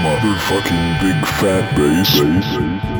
Motherfucking big fat bass. bass.